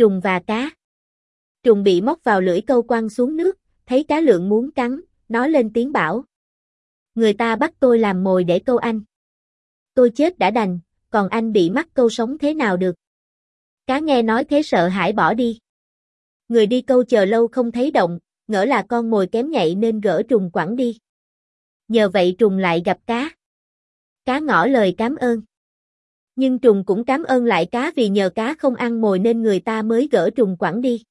Trùng và cá. Trùng bị móc vào lưỡi câu quăng xuống nước, thấy cá lượng muốn cắn, nó lên tiếng bảo. Người ta bắt tôi làm mồi để câu anh. Tôi chết đã đành, còn anh bị mắc câu sống thế nào được. Cá nghe nói thế sợ hãi bỏ đi. Người đi câu chờ lâu không thấy động, ngỡ là con mồi kém nhạy nên gỡ trùng quẳng đi. Nhờ vậy trùng lại gặp cá. Cá ngỏ lời cảm ơn. Nhưng trùng cũng cảm ơn lại cá vì nhờ cá không ăn mồi nên người ta mới gỡ trùng quẳng đi.